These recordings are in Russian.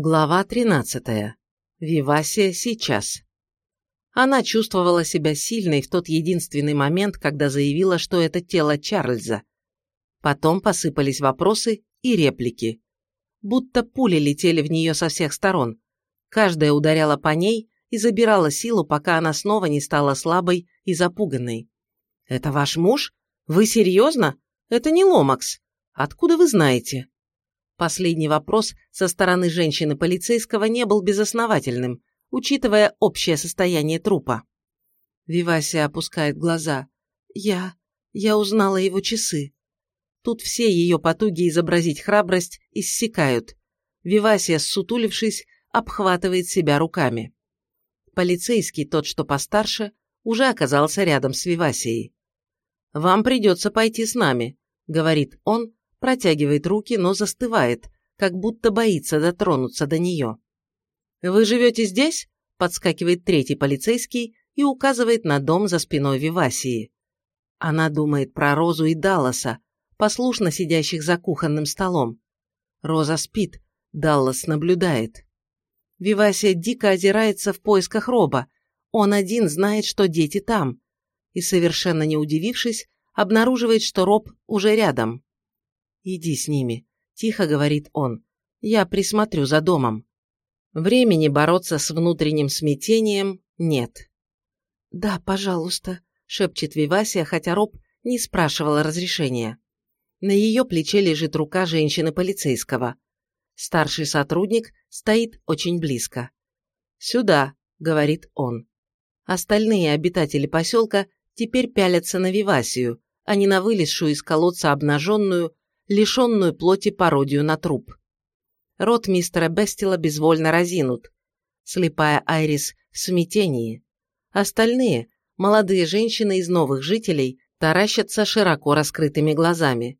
Глава 13. Вивасия сейчас. Она чувствовала себя сильной в тот единственный момент, когда заявила, что это тело Чарльза. Потом посыпались вопросы и реплики. Будто пули летели в нее со всех сторон. Каждая ударяла по ней и забирала силу, пока она снова не стала слабой и запуганной. «Это ваш муж? Вы серьезно? Это не Ломакс. Откуда вы знаете?» Последний вопрос со стороны женщины-полицейского не был безосновательным, учитывая общее состояние трупа. Вивасия опускает глаза. «Я... я узнала его часы». Тут все ее потуги изобразить храбрость иссякают. Вивасия, ссутулившись, обхватывает себя руками. Полицейский, тот, что постарше, уже оказался рядом с Вивасией. «Вам придется пойти с нами», — говорит он, протягивает руки, но застывает, как будто боится дотронуться до нее. «Вы живете здесь?» – подскакивает третий полицейский и указывает на дом за спиной Вивасии. Она думает про Розу и Далласа, послушно сидящих за кухонным столом. Роза спит, Даллас наблюдает. Вивасия дико озирается в поисках Роба. Он один знает, что дети там. И, совершенно не удивившись, обнаруживает, что Роб уже рядом. «Иди с ними», – тихо говорит он. «Я присмотрю за домом». Времени бороться с внутренним смятением нет. «Да, пожалуйста», – шепчет Вивасия, хотя Роб не спрашивал разрешения. На ее плече лежит рука женщины-полицейского. Старший сотрудник стоит очень близко. «Сюда», — говорит он. Остальные обитатели поселка теперь пялятся на Вивасию, а не на вылезшую из колодца обнаженную, лишенную плоти пародию на труп. Рот мистера Бестила безвольно разинут. Слепая Айрис в смятении. Остальные, молодые женщины из новых жителей, таращатся широко раскрытыми глазами.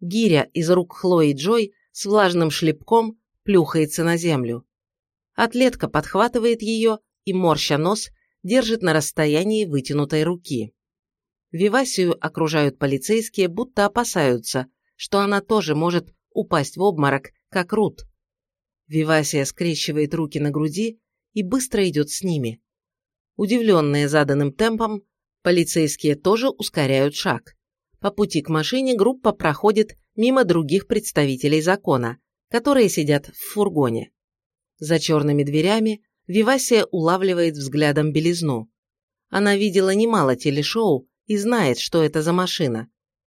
Гиря из рук Хлои Джой с влажным шлепком плюхается на землю. Атлетка подхватывает ее и, морща нос, держит на расстоянии вытянутой руки. Вивасию окружают полицейские, будто опасаются, что она тоже может упасть в обморок, как Рут. Вивасия скрещивает руки на груди и быстро идет с ними. Удивленные заданным темпом, полицейские тоже ускоряют шаг. По пути к машине группа проходит мимо других представителей закона, которые сидят в фургоне. За черными дверями Вивасия улавливает взглядом белизну. Она видела немало телешоу и знает, что это за машина.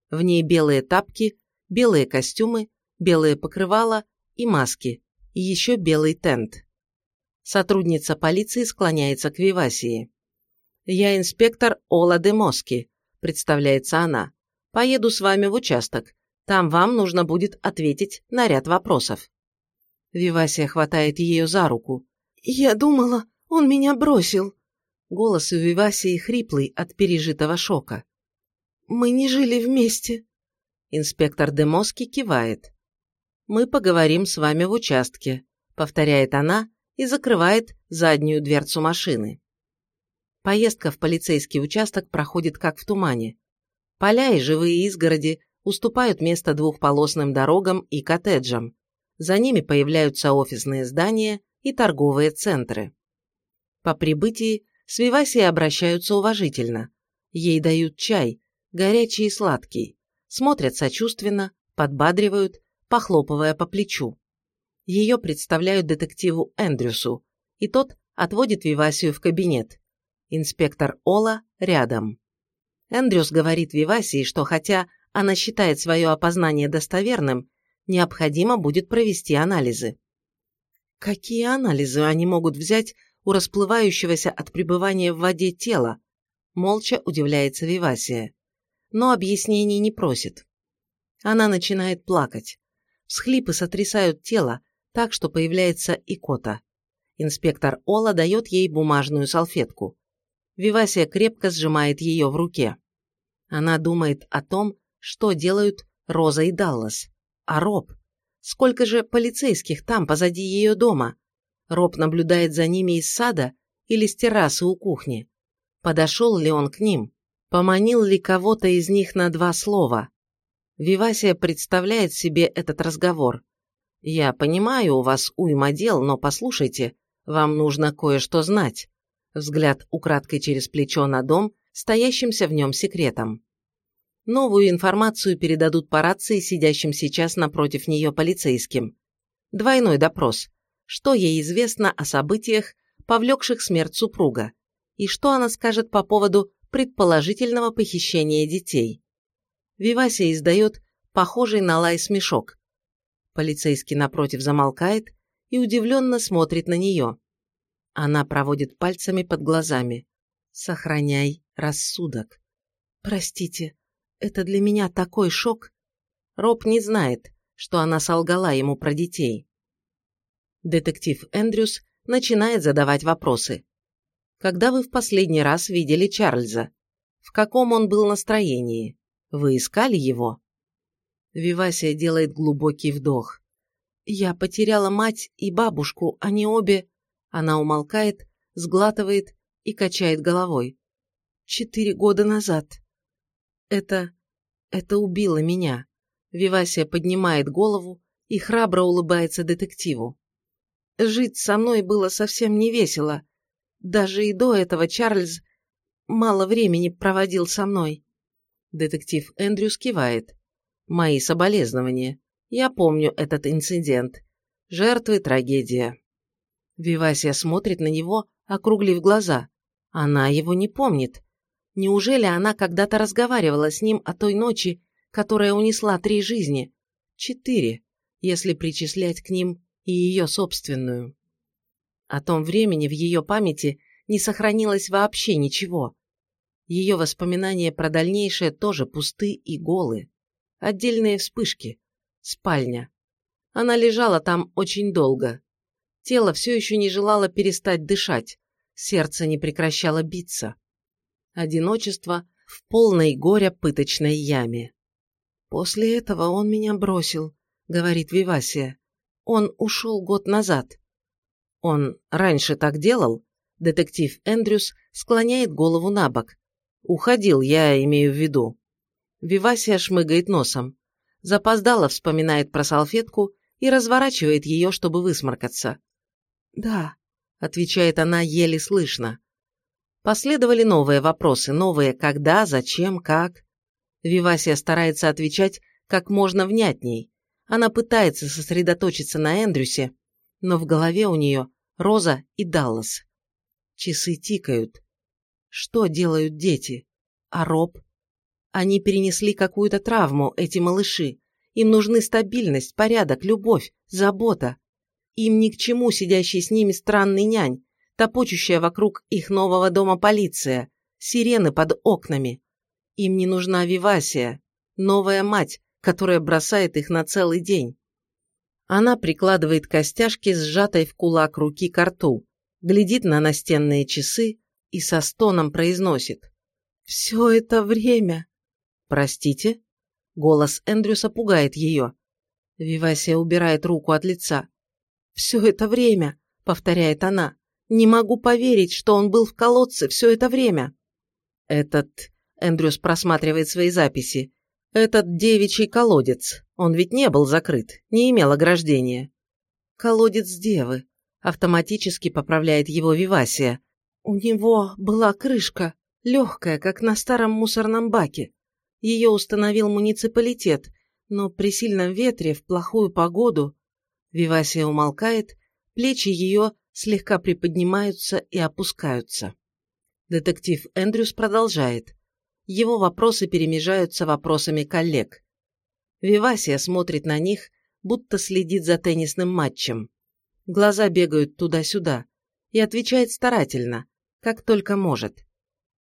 В ней белые тапки, белые костюмы, белые покрывала и маски, и еще белый тент. Сотрудница полиции склоняется к Вивасии. «Я инспектор Ола де Моски», – представляется она. «Поеду с вами в участок. Там вам нужно будет ответить на ряд вопросов». Вивасия хватает ее за руку. «Я думала, он меня бросил». Голос у Вивасии хриплый от пережитого шока. «Мы не жили вместе». Инспектор Демоски кивает. «Мы поговорим с вами в участке», — повторяет она и закрывает заднюю дверцу машины. Поездка в полицейский участок проходит как в тумане. Поля и живые изгороди уступают место двухполосным дорогам и коттеджам. За ними появляются офисные здания и торговые центры. По прибытии с Вивасией обращаются уважительно. Ей дают чай, горячий и сладкий смотрят сочувственно, подбадривают, похлопывая по плечу. Ее представляют детективу Эндрюсу, и тот отводит Вивасию в кабинет. Инспектор Ола рядом. Эндрюс говорит Вивасии, что хотя она считает свое опознание достоверным, необходимо будет провести анализы. Какие анализы они могут взять у расплывающегося от пребывания в воде тела? Молча удивляется Вивасия но объяснений не просит. Она начинает плакать. Всхлипы сотрясают тело, так что появляется икота. Инспектор Ола дает ей бумажную салфетку. Вивасия крепко сжимает ее в руке. Она думает о том, что делают Роза и Даллас. А Роб? Сколько же полицейских там, позади ее дома? Роб наблюдает за ними из сада или с террасы у кухни. Подошел ли он к ним? Поманил ли кого-то из них на два слова? Вивасия представляет себе этот разговор. «Я понимаю, у вас уйма дел, но послушайте, вам нужно кое-что знать». Взгляд украдкой через плечо на дом, стоящимся в нем секретом. Новую информацию передадут по рации сидящим сейчас напротив нее полицейским. Двойной допрос. Что ей известно о событиях, повлекших смерть супруга? И что она скажет по поводу предположительного похищения детей? Вивасия издает похожий на лай смешок. Полицейский напротив замолкает и удивленно смотрит на нее. Она проводит пальцами под глазами. «Сохраняй рассудок». «Простите, это для меня такой шок». Роб не знает, что она солгала ему про детей. Детектив Эндрюс начинает задавать вопросы. «Когда вы в последний раз видели Чарльза? В каком он был настроении? Вы искали его?» Вивасия делает глубокий вдох. «Я потеряла мать и бабушку, они обе...» Она умолкает, сглатывает и качает головой. «Четыре года назад. Это... это убило меня». Вивасия поднимает голову и храбро улыбается детективу. «Жить со мной было совсем не весело. Даже и до этого Чарльз мало времени проводил со мной». Детектив Эндрюс кивает. «Мои соболезнования. Я помню этот инцидент. Жертвы – трагедия». Вивасия смотрит на него, округлив глаза. Она его не помнит. Неужели она когда-то разговаривала с ним о той ночи, которая унесла три жизни? Четыре, если причислять к ним и ее собственную. О том времени в ее памяти не сохранилось вообще ничего. Ее воспоминания про дальнейшее тоже пусты и голы. Отдельные вспышки. Спальня. Она лежала там очень долго. Тело все еще не желало перестать дышать. Сердце не прекращало биться. Одиночество в полной горя пыточной яме. «После этого он меня бросил», — говорит Вивасия. «Он ушел год назад». «Он раньше так делал?» Детектив Эндрюс склоняет голову на бок. «Уходил, я имею в виду». Вивасия шмыгает носом. Запоздала вспоминает про салфетку и разворачивает ее, чтобы высморкаться. «Да», — отвечает она еле слышно. Последовали новые вопросы, новые «когда», «зачем», «как». Вивасия старается отвечать как можно внятней. Она пытается сосредоточиться на Эндрюсе, но в голове у нее Роза и Даллас. Часы тикают. Что делают дети? А Роб? Они перенесли какую-то травму, эти малыши. Им нужны стабильность, порядок, любовь, забота. Им ни к чему сидящий с ними странный нянь, топочущая вокруг их нового дома полиция, сирены под окнами. Им не нужна Вивасия, новая мать, которая бросает их на целый день. Она прикладывает костяшки, сжатой в кулак руки к рту, глядит на настенные часы и со стоном произносит. «Все это время!» «Простите?» Голос Эндрюса пугает ее. Вивасия убирает руку от лица. «Все это время!» — повторяет она. «Не могу поверить, что он был в колодце все это время!» «Этот Эндрюс просматривает свои записи. «Этот девичий колодец, он ведь не был закрыт, не имел ограждения». «Колодец девы», — автоматически поправляет его Вивасия. «У него была крышка, легкая, как на старом мусорном баке. Ее установил муниципалитет, но при сильном ветре, в плохую погоду...» Вивасия умолкает, плечи ее слегка приподнимаются и опускаются. Детектив Эндрюс продолжает его вопросы перемежаются вопросами коллег. Вивасия смотрит на них, будто следит за теннисным матчем. Глаза бегают туда-сюда и отвечает старательно, как только может.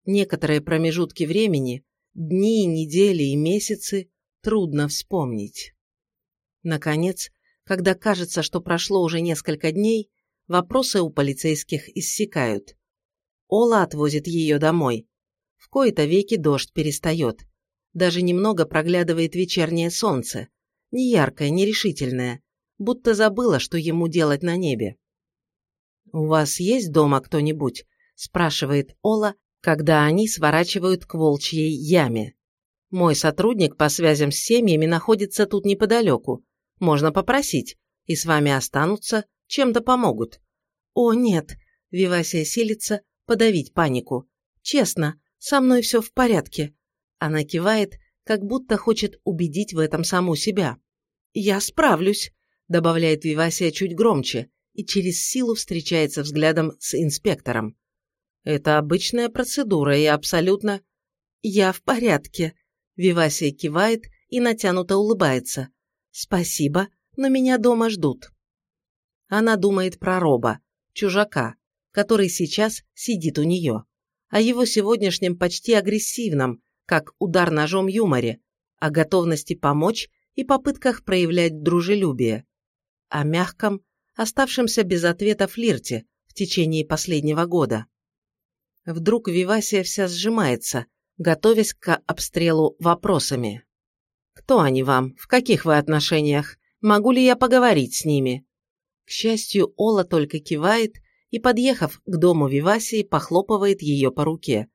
Некоторые промежутки времени, дни, недели и месяцы трудно вспомнить. Наконец, когда кажется, что прошло уже несколько дней, вопросы у полицейских иссякают. Ола отвозит ее домой. В кои-то веки дождь перестает. Даже немного проглядывает вечернее солнце. Не яркое, не решительное. Будто забыла, что ему делать на небе. «У вас есть дома кто-нибудь?» – спрашивает Ола, когда они сворачивают к волчьей яме. «Мой сотрудник по связям с семьями находится тут неподалеку. Можно попросить. и с вами останутся, чем-то помогут. О, нет, Вивасия силится подавить панику. Честно, со мной все в порядке. Она кивает, как будто хочет убедить в этом саму себя. «Я справлюсь», — добавляет Вивасия чуть громче и через силу встречается взглядом с инспектором. «Это обычная процедура и абсолютно...» «Я в порядке», — Вивасия кивает и натянуто улыбается. «Спасибо, но меня дома ждут». Она думает про Роба, чужака, который сейчас сидит у нее, о его сегодняшнем почти агрессивном, как удар ножом юморе, о готовности помочь и попытках проявлять дружелюбие, о мягком, оставшемся без ответа флирте в течение последнего года. Вдруг Вивасия вся сжимается, готовясь к обстрелу вопросами. «Кто они вам? В каких вы отношениях? Могу ли я поговорить с ними?» К счастью, Ола только кивает и, подъехав к дому Вивасии, похлопывает ее по руке.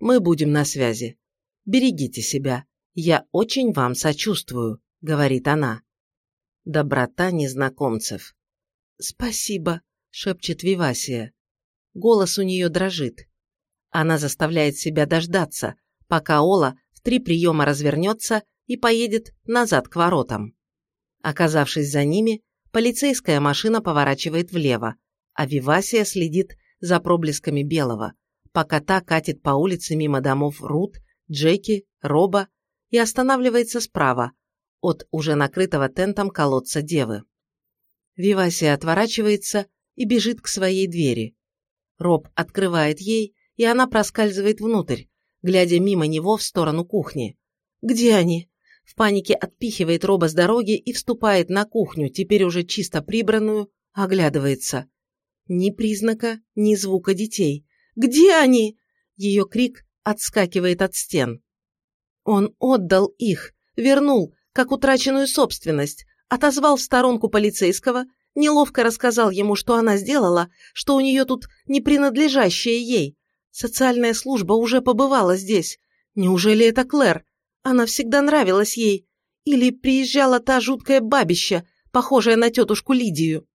«Мы будем на связи. Берегите себя. Я очень вам сочувствую», — говорит она. Доброта незнакомцев. «Спасибо», — шепчет Вивасия. Голос у нее дрожит. Она заставляет себя дождаться, пока Ола в три приема развернется и поедет назад к воротам. Оказавшись за ними, полицейская машина поворачивает влево, а Вивасия следит за проблесками белого, пока та катит по улице мимо домов Рут, Джеки, Роба и останавливается справа, от уже накрытого тентом колодца Девы. Вивасия отворачивается и бежит к своей двери. Роб открывает ей, и она проскальзывает внутрь, глядя мимо него в сторону кухни. «Где они?» В панике отпихивает Роба с дороги и вступает на кухню, теперь уже чисто прибранную, оглядывается. Ни признака, ни звука детей. «Где они?» Ее крик отскакивает от стен. Он отдал их, вернул, как утраченную собственность, отозвал в сторонку полицейского, неловко рассказал ему, что она сделала, что у нее тут не принадлежащее ей. Социальная служба уже побывала здесь. Неужели это Клэр? Она всегда нравилась ей. Или приезжала та жуткая бабища, похожая на тетушку Лидию.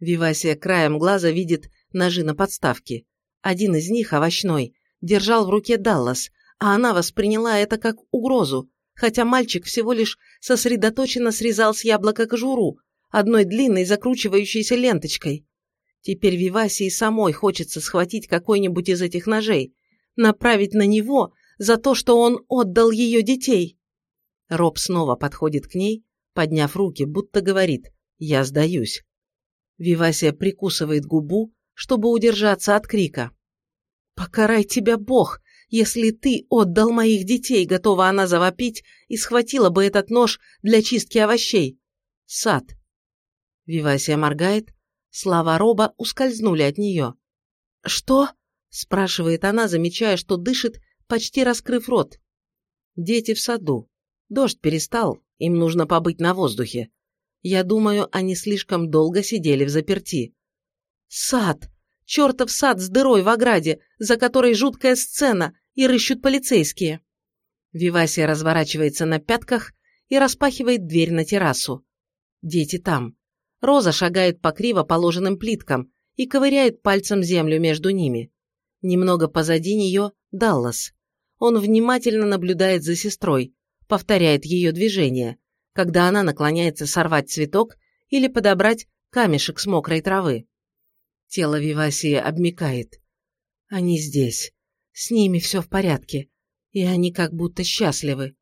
Вивасия краем глаза видит ножи на подставке. Один из них, овощной, держал в руке Даллас, а она восприняла это как угрозу, хотя мальчик всего лишь сосредоточенно срезал с яблока кожуру, одной длинной закручивающейся ленточкой. Теперь Вивасии самой хочется схватить какой-нибудь из этих ножей, направить на него за то, что он отдал ее детей. Роб снова подходит к ней, подняв руки, будто говорит «Я сдаюсь». Вивасия прикусывает губу, чтобы удержаться от крика. «Покарай тебя Бог, если ты отдал моих детей!» Готова она завопить и схватила бы этот нож для чистки овощей. Сад. Вивасия моргает. Слова Роба ускользнули от нее. «Что?» – спрашивает она, замечая, что дышит, почти раскрыв рот. «Дети в саду. Дождь перестал, им нужно побыть на воздухе. Я думаю, они слишком долго сидели в заперти. Сад! Чертов сад с дырой в ограде, за которой жуткая сцена, и рыщут полицейские. Вивасия разворачивается на пятках и распахивает дверь на террасу. Дети там. Роза шагает по криво положенным плиткам и ковыряет пальцем землю между ними. Немного позади нее Даллас. Он внимательно наблюдает за сестрой, повторяет ее движения, когда она наклоняется сорвать цветок или подобрать камешек с мокрой травы. Тело Вивасии обмикает. Они здесь. С ними все в порядке. И они как будто счастливы.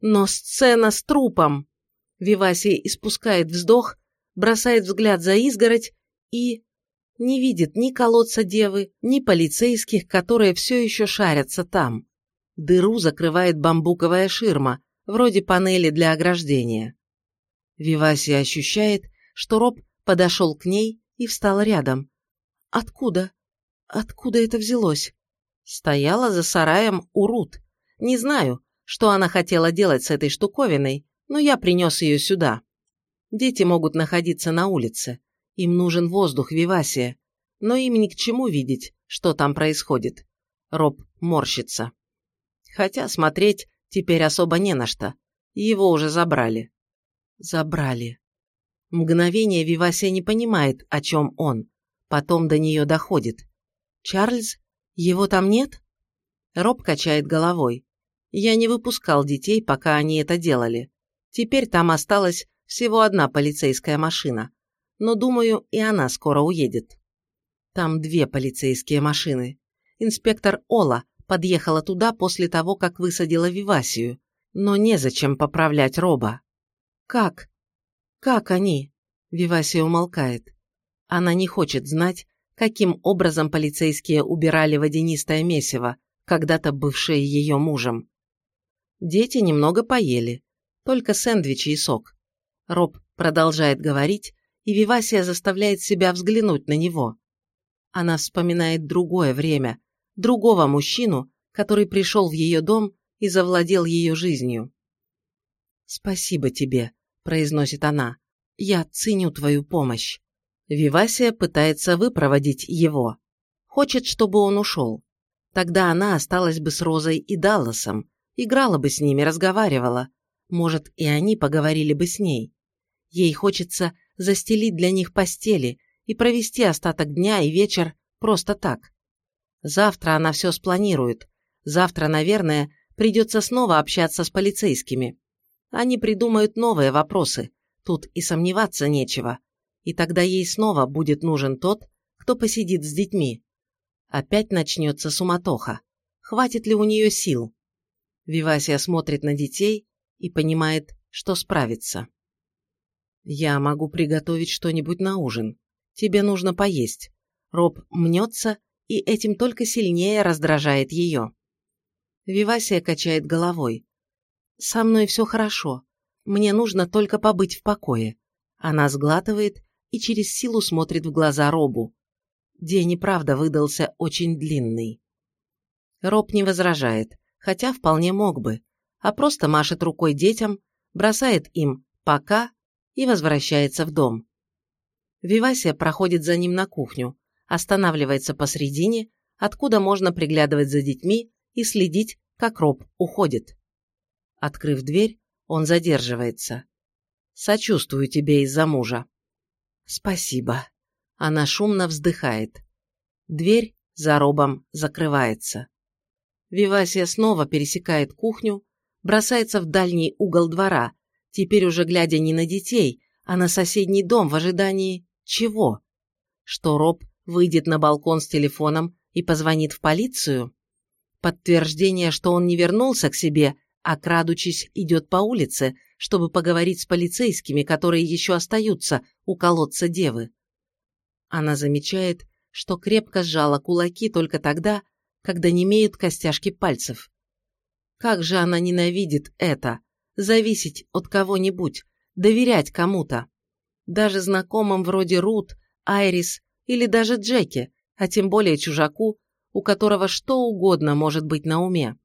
Но сцена с трупом! Вивасия испускает вздох, бросает взгляд за изгородь и... не видит ни колодца девы, ни полицейских, которые все еще шарятся там. Дыру закрывает бамбуковая ширма, вроде панели для ограждения. Вивасия ощущает, что Роб подошел к ней и встал рядом. Откуда? Откуда это взялось? Стояла за сараем Урут. Не знаю, что она хотела делать с этой штуковиной, но я принес ее сюда. Дети могут находиться на улице. Им нужен воздух, Вивасия. Но им ни к чему видеть, что там происходит. Роб морщится. Хотя смотреть Теперь особо не на что. Его уже забрали. Забрали. Мгновение Вивасия не понимает, о чем он. Потом до нее доходит. «Чарльз? Его там нет?» Роб качает головой. «Я не выпускал детей, пока они это делали. Теперь там осталась всего одна полицейская машина. Но, думаю, и она скоро уедет». Там две полицейские машины. Инспектор Ола подъехала туда после того, как высадила Вивасию, но незачем поправлять Роба. «Как? Как они?» Вивасия умолкает. Она не хочет знать, каким образом полицейские убирали водянистое месиво, когда-то бывшее ее мужем. Дети немного поели, только сэндвичи и сок. Роб продолжает говорить, и Вивасия заставляет себя взглянуть на него. Она вспоминает другое время, другого мужчину, который пришел в ее дом и завладел ее жизнью. «Спасибо тебе», – произносит она. «Я ценю твою помощь». Вивасия пытается выпроводить его. Хочет, чтобы он ушел. Тогда она осталась бы с Розой и Далласом, играла бы с ними, разговаривала. Может, и они поговорили бы с ней. Ей хочется застелить для них постели и провести остаток дня и вечер просто так. Завтра она все спланирует. Завтра, наверное, придется снова общаться с полицейскими. Они придумают новые вопросы. Тут и сомневаться нечего. И тогда ей снова будет нужен тот, кто посидит с детьми. Опять начнется суматоха. Хватит ли у нее сил? Вивасия смотрит на детей и понимает, что справится. «Я могу приготовить что-нибудь на ужин. Тебе нужно поесть». Роб мнется и этим только сильнее раздражает ее. Вивасия качает головой. «Со мной все хорошо. Мне нужно только побыть в покое». Она сглатывает и через силу смотрит в глаза Робу. День и правда выдался очень длинный. Роб не возражает, хотя вполне мог бы, а просто машет рукой детям, бросает им «пока» и возвращается в дом. Вивасия проходит за ним на кухню, останавливается посредине, откуда можно приглядывать за детьми и следить, как Роб уходит. Открыв дверь, он задерживается. «Сочувствую тебе из-за мужа». «Спасибо». Она шумно вздыхает. Дверь за Робом закрывается. Вивасия снова пересекает кухню, бросается в дальний угол двора, теперь уже глядя не на детей, а на соседний дом в ожидании чего? Что Роб выйдет на балкон с телефоном и позвонит в полицию? Подтверждение, что он не вернулся к себе, а крадучись идет по улице, чтобы поговорить с полицейскими, которые еще остаются у колодца девы. Она замечает, что крепко сжала кулаки только тогда, когда не имеют костяшки пальцев. Как же она ненавидит это, зависеть от кого-нибудь, доверять кому-то. Даже знакомым вроде Рут, Айрис или даже Джеки, а тем более чужаку, у которого что угодно может быть на уме.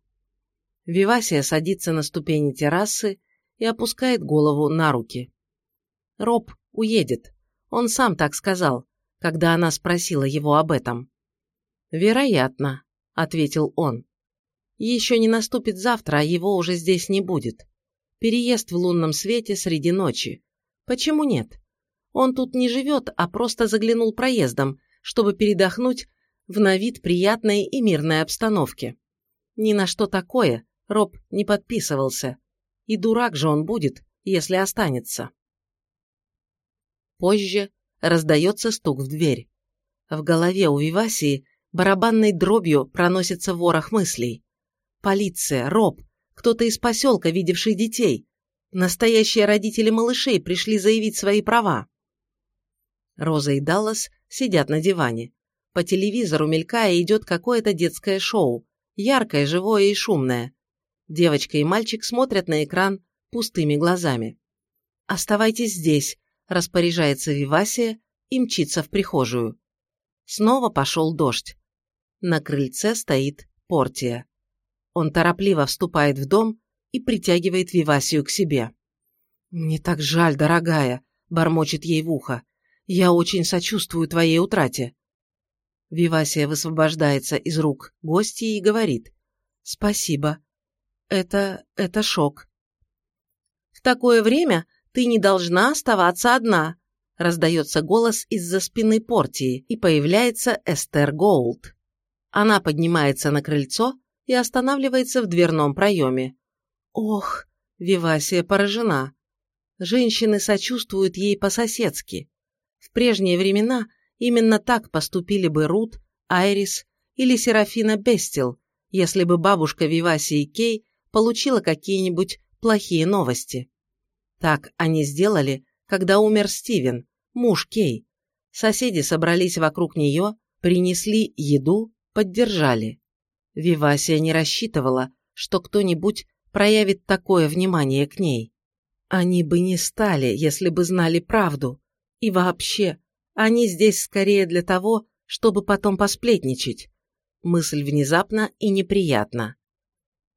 Вивасия садится на ступени террасы и опускает голову на руки. Роб уедет. Он сам так сказал, когда она спросила его об этом. «Вероятно», — ответил он. «Еще не наступит завтра, а его уже здесь не будет. Переезд в лунном свете среди ночи. Почему нет? Он тут не живет, а просто заглянул проездом, чтобы передохнуть в на вид приятной и мирной обстановке. Ни на что такое Роб не подписывался. И дурак же он будет, если останется. Позже раздается стук в дверь. В голове у Вивасии барабанной дробью проносится ворох мыслей. Полиция, Роб, кто-то из поселка, видевший детей. Настоящие родители малышей пришли заявить свои права. Роза и Даллас сидят на диване. По телевизору мелькая идет какое-то детское шоу. Яркое, живое и шумное. Девочка и мальчик смотрят на экран пустыми глазами. «Оставайтесь здесь», – распоряжается Вивасия и мчится в прихожую. Снова пошел дождь. На крыльце стоит Портия. Он торопливо вступает в дом и притягивает Вивасию к себе. «Мне так жаль, дорогая», – бормочет ей в ухо. Я очень сочувствую твоей утрате». Вивасия высвобождается из рук гостей и говорит. «Спасибо. Это... это шок». «В такое время ты не должна оставаться одна», раздается голос из-за спины Портии, и появляется Эстер Гоулд. Она поднимается на крыльцо и останавливается в дверном проеме. Ох, Вивасия поражена. Женщины сочувствуют ей по-соседски. В прежние времена именно так поступили бы Рут, Айрис или Серафина Бестил, если бы бабушка Вивасии Кей получила какие-нибудь плохие новости. Так они сделали, когда умер Стивен, муж Кей. Соседи собрались вокруг нее, принесли еду, поддержали. Вивасия не рассчитывала, что кто-нибудь проявит такое внимание к ней. Они бы не стали, если бы знали правду. И вообще, они здесь скорее для того, чтобы потом посплетничать. Мысль внезапна и неприятна.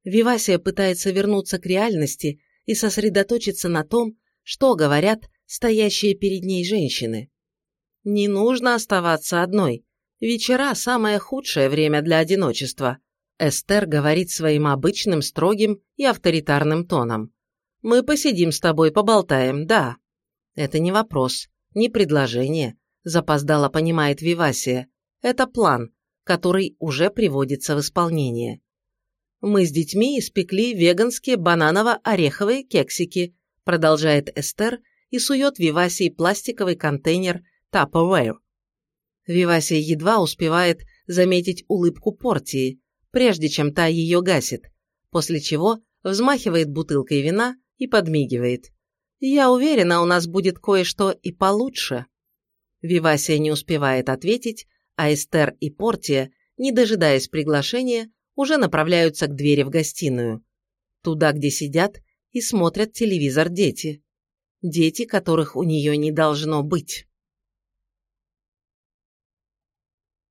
Вивасия пытается вернуться к реальности и сосредоточиться на том, что говорят стоящие перед ней женщины. Не нужно оставаться одной. Вечера – самое худшее время для одиночества. Эстер говорит своим обычным, строгим и авторитарным тоном. «Мы посидим с тобой, поболтаем, да». Это не вопрос, не предложение, запоздало понимает Вивасия. Это план, который уже приводится в исполнение. Мы с детьми испекли веганские бананово-ореховые кексики, продолжает Эстер и сует Вивасии пластиковый контейнер Tupperware. Вивасия едва успевает заметить улыбку Портии, прежде чем та ее гасит, после чего взмахивает бутылкой вина и подмигивает. «Я уверена, у нас будет кое-что и получше». Вивасия не успевает ответить, а Эстер и Портия, не дожидаясь приглашения, уже направляются к двери в гостиную. Туда, где сидят и смотрят телевизор дети. Дети, которых у нее не должно быть.